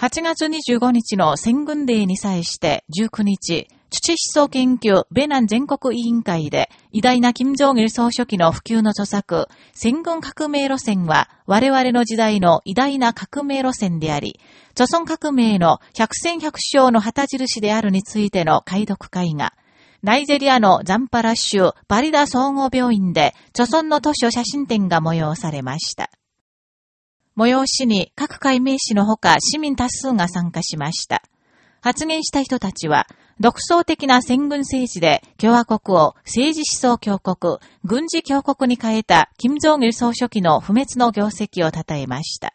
8月25日の戦軍デーに際して19日、土思想研究ベナン全国委員会で偉大な金正義総書記の普及の著作、戦軍革命路線は我々の時代の偉大な革命路線であり、著村革命の百戦百勝の旗印であるについての解読会が、ナイジェリアのザンパラ州バリダ総合病院で、著村の図書写真展が催されました。催しに各界名士のほか市民多数が参加しました。発言した人たちは、独創的な戦軍政治で共和国を政治思想強国、軍事強国に変えた金正義総書記の不滅の業績を称えました。